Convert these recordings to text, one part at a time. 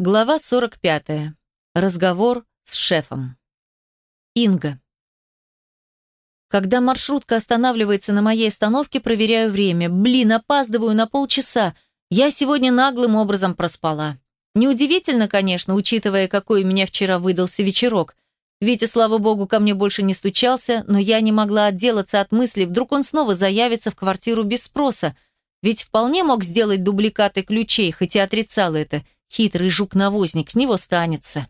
Глава 45. Разговор с шефом. Инга. Когда маршрутка останавливается на моей остановке, проверяю время. Блин, опаздываю на полчаса. Я сегодня наглым образом проспала. Неудивительно, конечно, учитывая, какой у меня вчера выдался вечерок. Витя, слава богу, ко мне больше не стучался, но я не могла отделаться от мысли, вдруг он снова заявится в квартиру без спроса. Ведь вполне мог сделать дубликаты ключей, хоть и отрицал это – Хитрый жук-навозник, с него станется.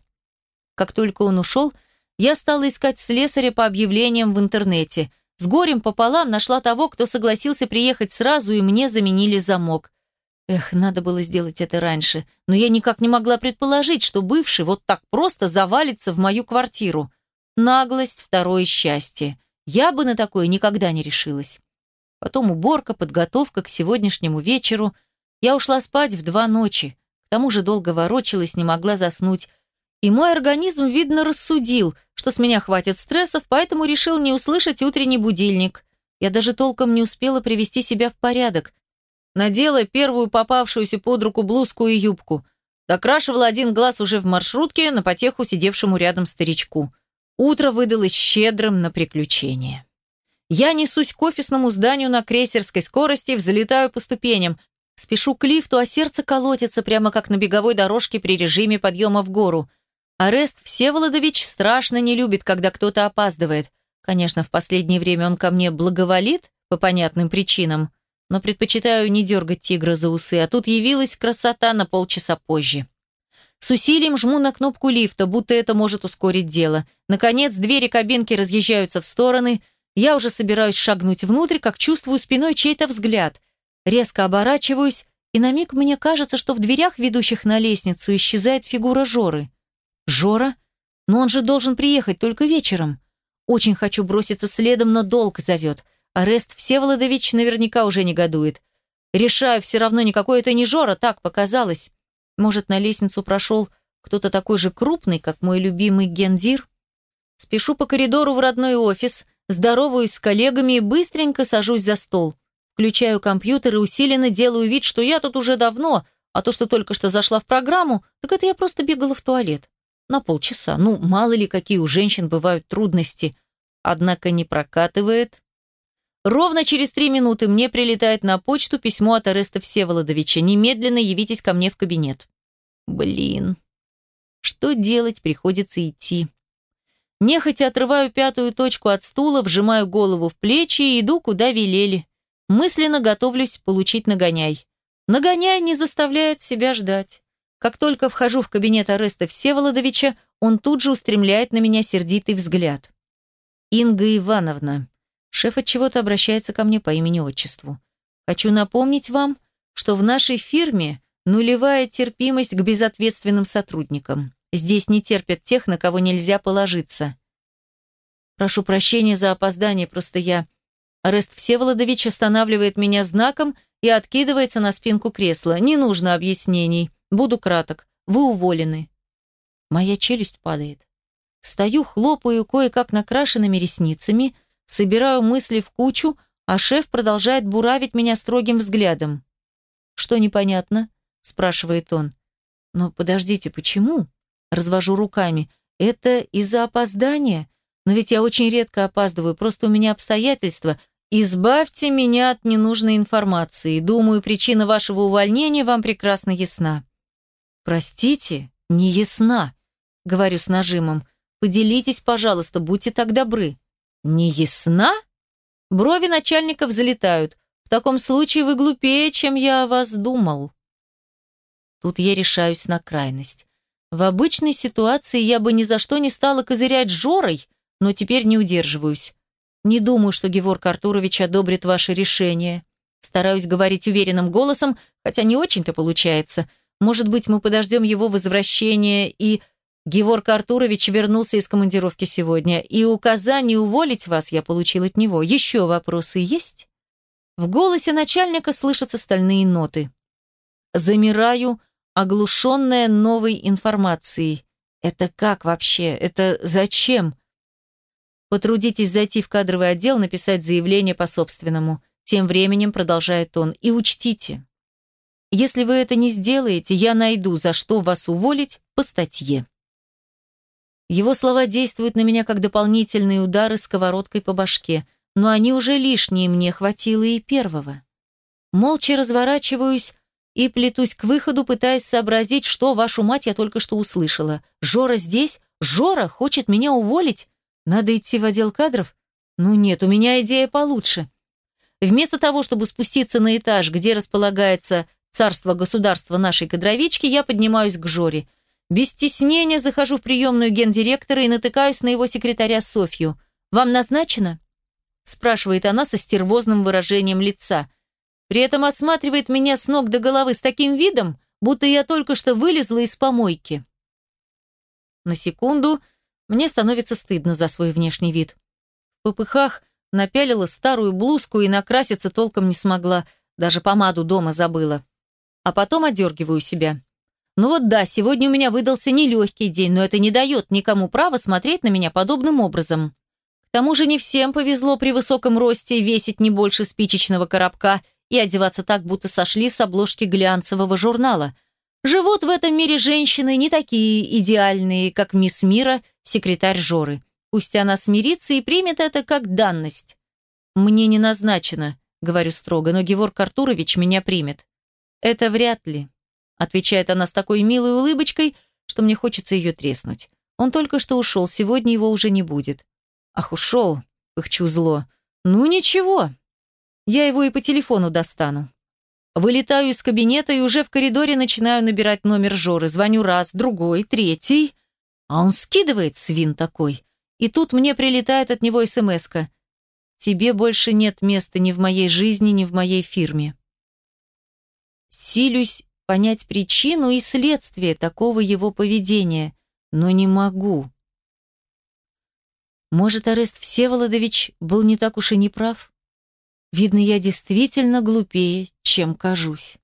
Как только он ушел, я стала искать слесаря по объявлениям в интернете. С горем пополам нашла того, кто согласился приехать сразу, и мне заменили замок. Эх, надо было сделать это раньше, но я никак не могла предположить, что бывший вот так просто завалится в мою квартиру. Наглость – второе счастье. Я бы на такое никогда не решилась. Потом уборка, подготовка к сегодняшнему вечеру. Я ушла спать в два ночи. К тому же долго ворочалась, не могла заснуть. И мой организм, видно, рассудил, что с меня хватит стрессов, поэтому решил не услышать утренний будильник. Я даже толком не успела привести себя в порядок. Надела первую попавшуюся под руку блузку и юбку. Докрашивала один глаз уже в маршрутке на потеху сидевшему рядом старичку. Утро выдалось щедрым на приключения. Я несусь к офисному зданию на крейсерской скорости, взлетаю по ступеням, Спешу к лифту, а сердце колотится, прямо как на беговой дорожке при режиме подъема в гору. Арест Всеволодович страшно не любит, когда кто-то опаздывает. Конечно, в последнее время он ко мне благоволит, по понятным причинам, но предпочитаю не дергать тигра за усы, а тут явилась красота на полчаса позже. С усилием жму на кнопку лифта, будто это может ускорить дело. Наконец, двери кабинки разъезжаются в стороны. Я уже собираюсь шагнуть внутрь, как чувствую спиной чей-то взгляд. Резко оборачиваюсь, и на миг мне кажется, что в дверях, ведущих на лестницу, исчезает фигура Жоры. Жора? Но он же должен приехать только вечером. Очень хочу броситься следом, но долг зовет. Арест Всеволодович наверняка уже негодует. Решаю, все равно никакой это не Жора, так показалось. Может, на лестницу прошел кто-то такой же крупный, как мой любимый Гензир? Спешу по коридору в родной офис, здороваюсь с коллегами и быстренько сажусь за стол. Включаю компьютер и усиленно делаю вид, что я тут уже давно, а то, что только что зашла в программу, так это я просто бегала в туалет. На полчаса. Ну, мало ли, какие у женщин бывают трудности. Однако не прокатывает. Ровно через три минуты мне прилетает на почту письмо от Ареста Всеволодовича. Немедленно явитесь ко мне в кабинет. Блин. Что делать? Приходится идти. Нехотя отрываю пятую точку от стула, вжимаю голову в плечи и иду, куда велели. Мысленно готовлюсь получить нагоняй. Нагоняй не заставляет себя ждать. Как только вхожу в кабинет ареста Всеволодовича, он тут же устремляет на меня сердитый взгляд. «Инга Ивановна». Шеф от чего-то обращается ко мне по имени-отчеству. «Хочу напомнить вам, что в нашей фирме нулевая терпимость к безответственным сотрудникам. Здесь не терпят тех, на кого нельзя положиться. Прошу прощения за опоздание, просто я Арест Всеволодович останавливает меня знаком и откидывается на спинку кресла. Не нужно объяснений. Буду краток. Вы уволены. Моя челюсть падает. Стою, хлопаю кое-как накрашенными ресницами, собираю мысли в кучу, а шеф продолжает буравить меня строгим взглядом. «Что непонятно?» – спрашивает он. «Но подождите, почему?» – развожу руками. «Это из-за опоздания? Но ведь я очень редко опаздываю, просто у меня обстоятельства, Избавьте меня от ненужной информации. Думаю, причина вашего увольнения вам прекрасно ясна. Простите, не ясна, говорю с нажимом. Поделитесь, пожалуйста, будьте так добры. Не ясна? Брови начальника взлетают. В таком случае вы глупее, чем я о вас думал. Тут я решаюсь на крайность. В обычной ситуации я бы ни за что не стала козырять Жорой, но теперь не удерживаюсь. Не думаю, что Геворг Артурович одобрит ваше решение. Стараюсь говорить уверенным голосом, хотя не очень-то получается. Может быть, мы подождем его возвращения и... Геворг Артурович вернулся из командировки сегодня, и указание уволить вас я получил от него. Еще вопросы есть? В голосе начальника слышатся стальные ноты. Замираю, оглушенная новой информацией. Это как вообще? Это зачем? Потрудитесь зайти в кадровый отдел, написать заявление по собственному. Тем временем продолжает он. И учтите. Если вы это не сделаете, я найду, за что вас уволить по статье. Его слова действуют на меня как дополнительные удары сковородкой по башке, но они уже лишние, мне хватило и первого. Молча разворачиваюсь и плетусь к выходу, пытаясь сообразить, что, вашу мать, я только что услышала. Жора здесь? Жора хочет меня уволить? Надо идти в отдел кадров? Ну нет, у меня идея получше. Вместо того, чтобы спуститься на этаж, где располагается царство-государство нашей кадровички, я поднимаюсь к Жоре. Без стеснения захожу в приемную гендиректора и натыкаюсь на его секретаря Софью. «Вам назначено?» спрашивает она со стервозным выражением лица. При этом осматривает меня с ног до головы с таким видом, будто я только что вылезла из помойки. На секунду мне становится стыдно за свой внешний вид. В попыхах напялила старую блузку и накраситься толком не смогла, даже помаду дома забыла. А потом одергиваю себя. Ну вот да, сегодня у меня выдался нелегкий день, но это не дает никому права смотреть на меня подобным образом. К тому же не всем повезло при высоком росте весить не больше спичечного коробка и одеваться так, будто сошли с обложки глянцевого журнала. Живут в этом мире женщины не такие идеальные, как мисс Мира, секретарь Жоры. Пусть она смирится и примет это как данность. «Мне не назначено», — говорю строго, но Геворг Артурович меня примет. «Это вряд ли», Отвечает она с такой милой улыбочкой, что мне хочется ее треснуть. Он только что ушел, сегодня его уже не будет. Ах, ушел, пыхчу зло. Ну ничего, я его и по телефону достану. Вылетаю из кабинета и уже в коридоре начинаю набирать номер Жоры. Звоню раз, другой, третий. А он скидывает, свин такой. И тут мне прилетает от него смс -ка. «Тебе больше нет места ни в моей жизни, ни в моей фирме». Силюсь понять причину и следствие такого его поведения, но не могу. Может, Арест Всеволодович был не так уж и не прав? Видно, я действительно глупее, чем кажусь.